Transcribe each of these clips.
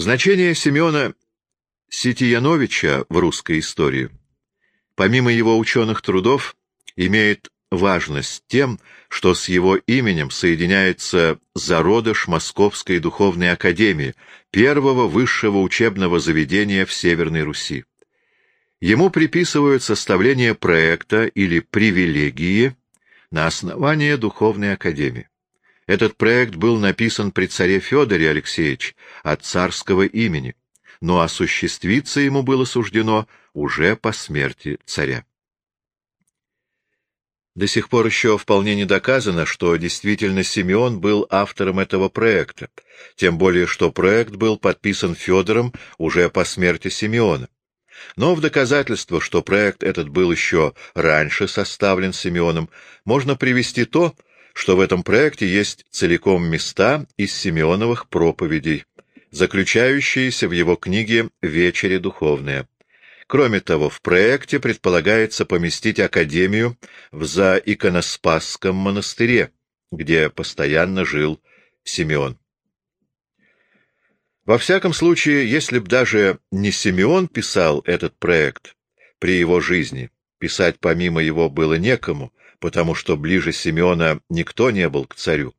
Значение Семена Ситияновича в русской истории, помимо его ученых трудов, имеет важность тем, что с его именем соединяется зародыш Московской духовной академии, первого высшего учебного заведения в Северной Руси. Ему приписывают составление проекта или привилегии на основании духовной академии. Этот проект был написан при царе Федоре Алексеевич от царского имени, но осуществиться ему было суждено уже по смерти царя. До сих пор еще вполне не доказано, что действительно Симеон был автором этого проекта, тем более что проект был подписан Федором уже по смерти Симеона. Но в доказательство, что проект этот был еще раньше составлен Симеоном, можно привести то, что в этом проекте есть целиком места из Симеоновых проповедей, заключающиеся в его книге «Вечери духовные». Кроме того, в проекте предполагается поместить Академию в Заиконоспасском монастыре, где постоянно жил Симеон. Во всяком случае, если б даже не Симеон писал этот проект при его жизни, писать помимо его было некому, потому что ближе Симеона никто не был к царю,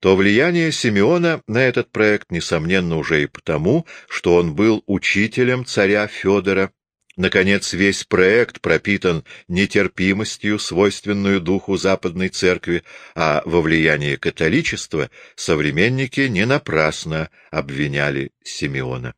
то влияние Симеона на этот проект, несомненно, уже и потому, что он был учителем царя Федора Наконец, весь проект пропитан нетерпимостью, свойственную духу Западной Церкви, а во влиянии католичества современники не напрасно обвиняли Симеона.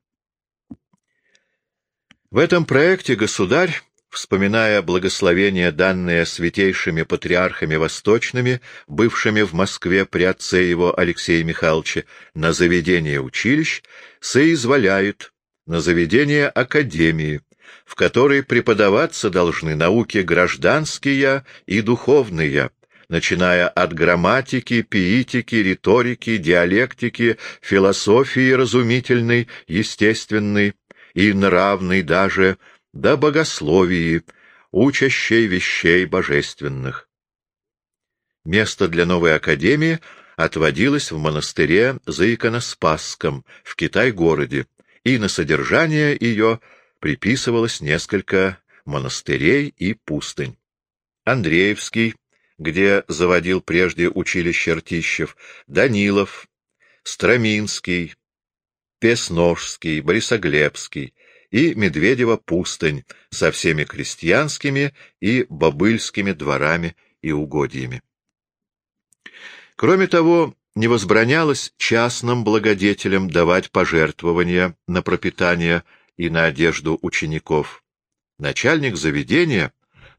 В этом проекте государь, вспоминая благословения, данные святейшими патриархами восточными, бывшими в Москве при отце его Алексея Михайловича, на заведение училищ, соизволяет на заведение академии, в которой преподаваться должны науки гражданские и духовные, начиная от грамматики, пиитики, риторики, диалектики, философии разумительной, естественной и нравной даже, до богословии, учащей вещей божественных. Место для новой академии отводилось в монастыре Заиконоспасском в Китай-городе, и на содержание ее – приписывалось несколько монастырей и пустынь. Андреевский, где заводил прежде училище Ртищев, Данилов, Строминский, Песножский, Борисоглебский и Медведева пустынь со всеми крестьянскими и бобыльскими дворами и угодьями. Кроме того, не возбранялось частным благодетелям давать пожертвования на пропитание и на одежду учеников. Начальник заведения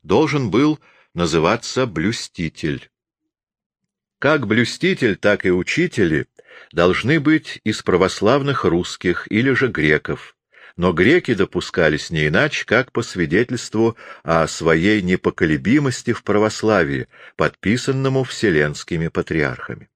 должен был называться блюститель. Как блюститель, так и учители должны быть из православных русских или же греков, но греки допускались не иначе, как по свидетельству о своей непоколебимости в православии, подписанному вселенскими патриархами.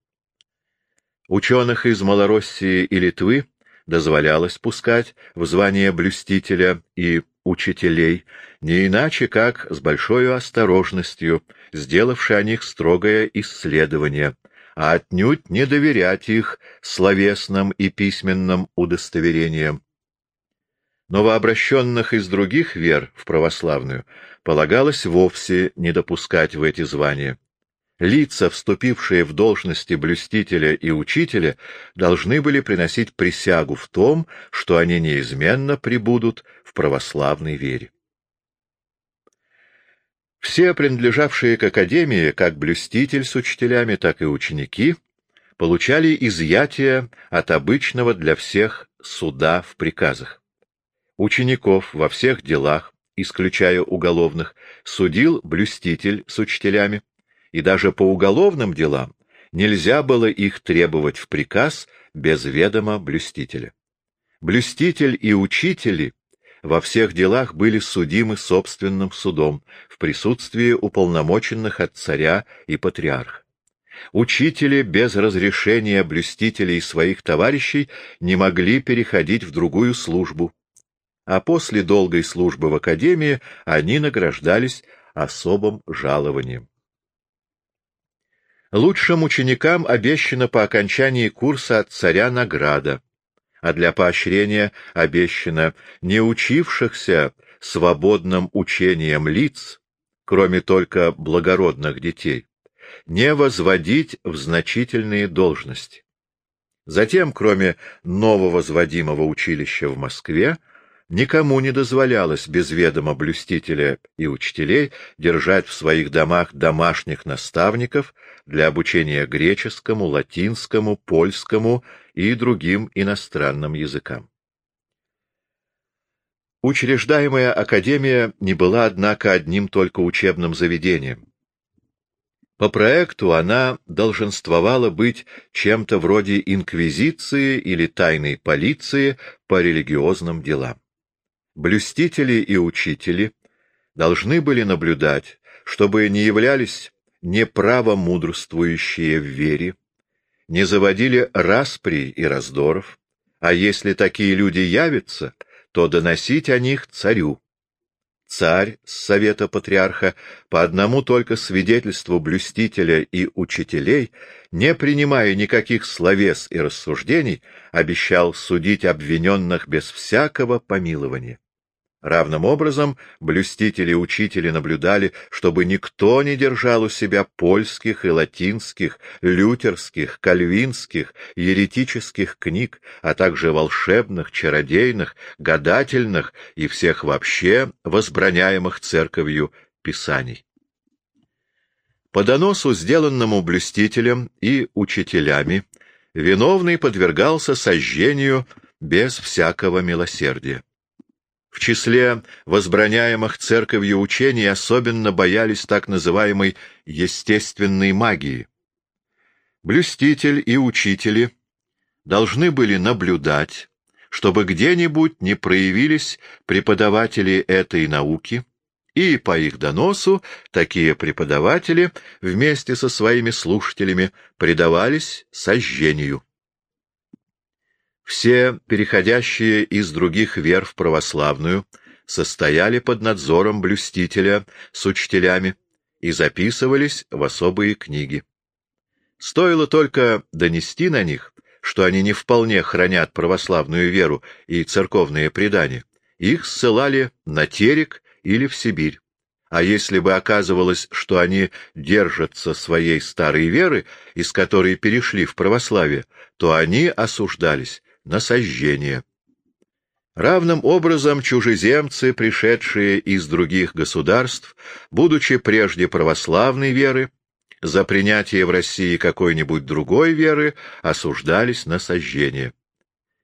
Ученых из Малороссии и Литвы дозволялось пускать в звание блюстителя и учителей, не иначе как с большой осторожностью, сделавши о них строгое исследование, а отнюдь не доверять их словесным и письменным удостоверениям. Новообращенных из других вер в православную полагалось вовсе не допускать в эти звания. Лица, вступившие в должности блюстителя и учителя, должны были приносить присягу в том, что они неизменно пребудут в православной вере. Все принадлежавшие к академии, как блюститель с учителями, так и ученики, получали изъятие от обычного для всех суда в приказах. Учеников во всех делах, исключая уголовных, судил блюститель с учителями, и даже по уголовным делам нельзя было их требовать в приказ без ведома блюстителя. Блюститель и учители во всех делах были судимы собственным судом в присутствии уполномоченных от царя и патриарха. Учители без разрешения блюстителей и своих товарищей не могли переходить в другую службу, а после долгой службы в академии они награждались особым жалованием. Лучшим ученикам обещана по окончании курса от царя награда, а для поощрения обещано не учившихся свободным учением лиц, кроме только благородных детей, не возводить в значительные должности. Затем, кроме нового возводимого училища в Москве, никому не дозволялось без ведома блюстителя и учителей держать в своих домах домашних наставников для обучения греческому, латинскому, польскому и другим иностранным языкам. Учреждаемая академия не была, однако, одним только учебным заведением. По проекту она долженствовала быть чем-то вроде инквизиции или тайной полиции по религиозным делам. Блюстители и учители должны были наблюдать, чтобы не являлись неправомудрствующие в вере, не заводили распри и раздоров, а если такие люди явятся, то доносить о них царю. Царь с совета патриарха по одному только свидетельству блюстителя и учителей, не принимая никаких словес и рассуждений, обещал судить обвиненных без всякого помилования. Равным образом блюстители и учители наблюдали, чтобы никто не держал у себя польских и латинских, лютерских, кальвинских, еретических книг, а также волшебных, чародейных, гадательных и всех вообще возбраняемых церковью писаний. По доносу, сделанному блюстителям и учителями, виновный подвергался сожжению без всякого милосердия. В числе возбраняемых церковью учений особенно боялись так называемой естественной магии. Блюститель и учители должны были наблюдать, чтобы где-нибудь не проявились преподаватели этой науки, и по их доносу такие преподаватели вместе со своими слушателями предавались сожжению. Все переходящие из других вер в православную состояли под надзором блюстителя с учителями и записывались в особые книги. Стоило только донести на них, что они не вполне хранят православную веру и церковные предания, их ссылали на Терек или в Сибирь. А если бы оказывалось, что они держатся своей старой веры, из которой перешли в православие, то они осуждались на сожжение. Равным образом чужеземцы, пришедшие из других государств, будучи прежде православной веры, за принятие в России какой-нибудь другой веры осуждались на сожжение.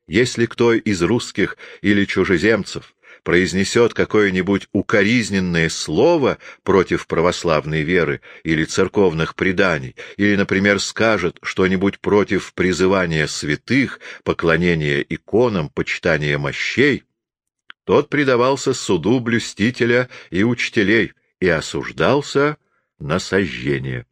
Если кто из русских или чужеземцев произнесет какое-нибудь укоризненное слово против православной веры или церковных преданий, или, например, скажет что-нибудь против призывания святых, поклонения иконам, почитания мощей, тот предавался суду блюстителя и учителей и осуждался на сожжение.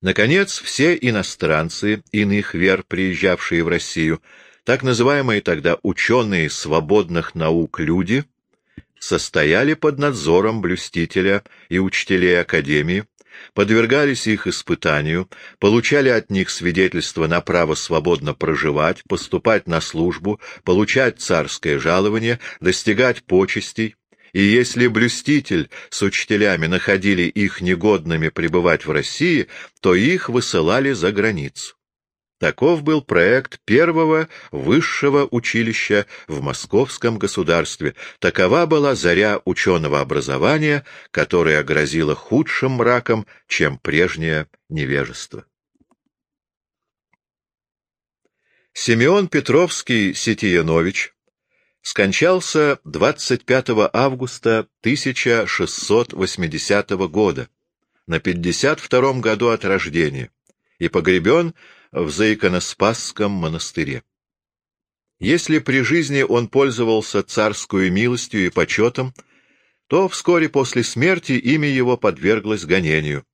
Наконец, все иностранцы, иных вер, приезжавшие в Россию, так называемые тогда ученые свободных наук люди состояли под надзором блюстителя и учителей Академии, подвергались их испытанию, получали от них свидетельство на право свободно проживать, поступать на службу, получать царское жалование, достигать почестей, и если блюститель с учителями находили их негодными пребывать в России, то их высылали за границу. Таков был проект первого высшего училища в московском государстве. Такова была заря ученого образования, которая грозила худшим мраком, чем прежнее невежество. Симеон Петровский Ситиянович скончался 25 августа 1680 года, на 52 году от рождения, и погребен в Заиконоспасском монастыре. Если при жизни он пользовался царскую милостью и почетом, то вскоре после смерти имя его подверглось гонению.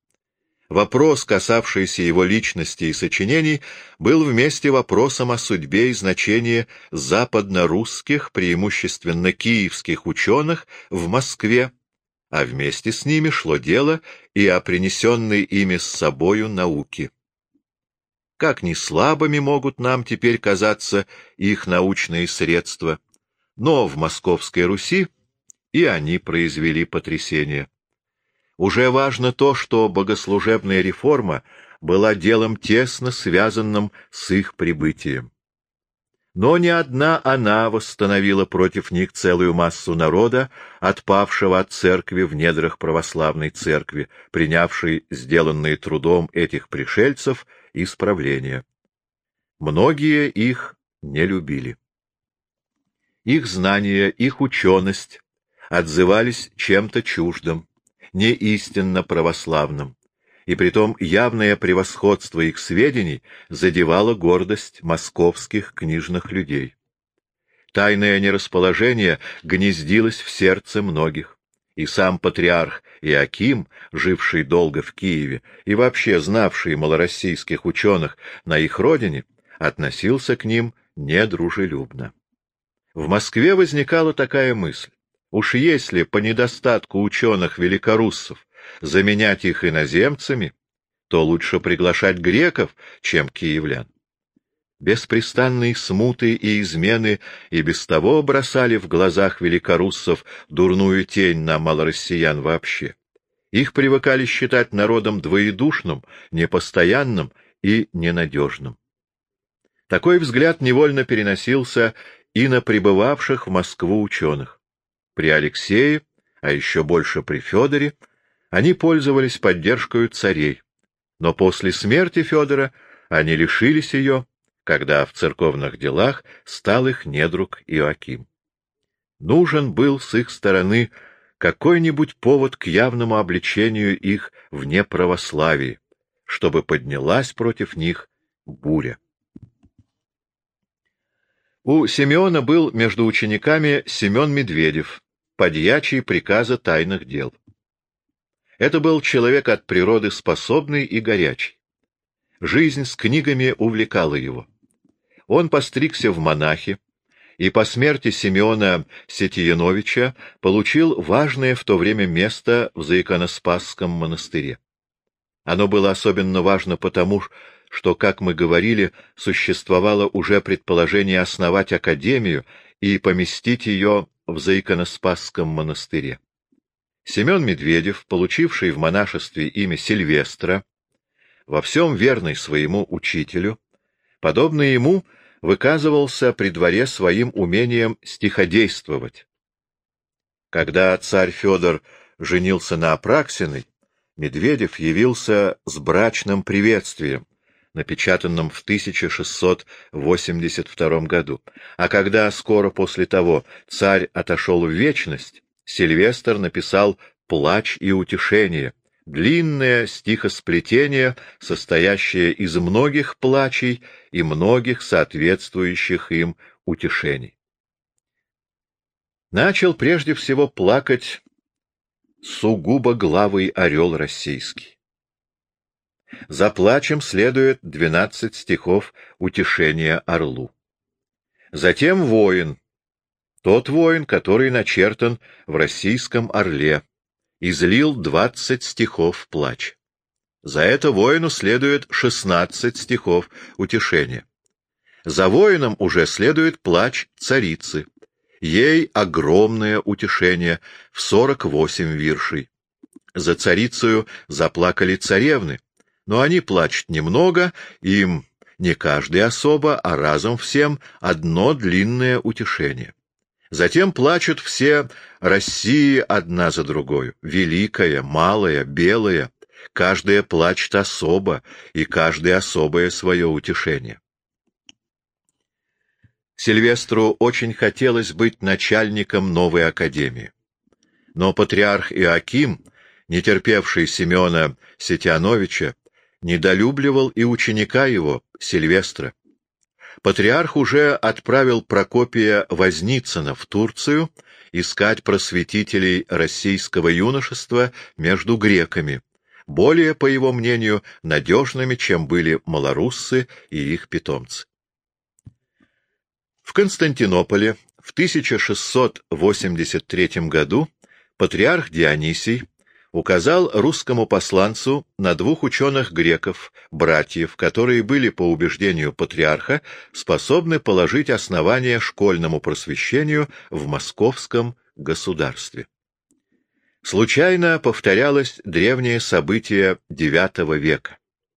Вопрос, касавшийся его личности и сочинений, был вместе вопросом о судьбе и значении западно-русских, преимущественно киевских ученых в Москве, а вместе с ними шло дело и о принесенной ими с собою науке. Как ни слабыми могут нам теперь казаться их научные средства, но в Московской Руси и они произвели потрясение. Уже важно то, что богослужебная реформа была делом тесно связанным с их прибытием. Но не одна она восстановила против них целую массу народа, отпавшего от церкви в недрах православной церкви, принявшей сделанные трудом этих пришельцев исправления. Многие их не любили. Их знания, их ученость отзывались чем-то чуждым, не истинно православным, и притом явное превосходство их сведений задевало гордость московских книжных людей. Тайное нерасположение гнездилось в сердце многих, и сам патриарх Иаким, живший долго в Киеве и вообще знавший малороссийских ученых на их родине, относился к ним недружелюбно. В Москве возникала такая мысль. Уж если по недостатку ученых-великоруссов заменять их иноземцами, то лучше приглашать греков, чем киевлян. Беспрестанные смуты и измены и без того бросали в глазах великоруссов дурную тень на малороссиян вообще. Их привыкали считать народом двоедушным, непостоянным и ненадежным. Такой взгляд невольно переносился и на прибывавших в Москву ученых. При Алексее, а еще больше при Федоре, они пользовались поддержкой царей, но после смерти Федора они лишились ее, когда в церковных делах стал их недруг Иоаким. Нужен был с их стороны какой-нибудь повод к явному обличению их в неправославии, чтобы поднялась против них буря. У Симеона был между учениками Семен Медведев, подьячий приказа тайных дел. Это был человек от природы способный и горячий. Жизнь с книгами увлекала его. Он постригся в монахи, и по смерти Симеона Сетияновича получил важное в то время место в Заиконоспасском монастыре. Оно было особенно важно потому, что, как мы говорили, существовало уже предположение основать академию и поместить ее в Заиконоспасском монастыре. Семен Медведев, получивший в монашестве имя Сильвестра, во всем верный своему учителю, подобно ему выказывался при дворе своим умением стиходействовать. Когда царь Федор женился на Апраксиной, Медведев явился с брачным приветствием, напечатанном в 1682 году, а когда скоро после того царь отошел в вечность, Сильвестр написал «Плач и утешение», длинное стихосплетение, состоящее из многих плачей и многих соответствующих им утешений. Начал прежде всего плакать сугубо главый орел российский. За плачем следует двенадцать стихов утешения орлу. Затем воин, тот воин, который начертан в российском орле, излил двадцать стихов плач. За это воину следует шестнадцать стихов утешения. За воином уже следует плач царицы. Ей огромное утешение в сорок восемь виршей. За царицею заплакали царевны, но они плачут немного, им не каждый особо, а разом всем одно длинное утешение. Затем плачут все России одна за другой, великая, малая, белая, каждая плачет особо, и каждое особое свое утешение. Сильвестру очень хотелось быть начальником новой академии. Но патриарх Иоаким, не терпевший Семена Сетяновича, недолюбливал и ученика его, Сильвестра. Патриарх уже отправил Прокопия Возницына в Турцию искать просветителей российского юношества между греками, более, по его мнению, надежными, чем были малоруссы и их питомцы. В Константинополе в 1683 году патриарх Дионисий указал русскому посланцу на двух ученых-греков, братьев, которые были, по убеждению патриарха, способны положить основание школьному просвещению в московском государстве. Случайно повторялось древнее событие IX века.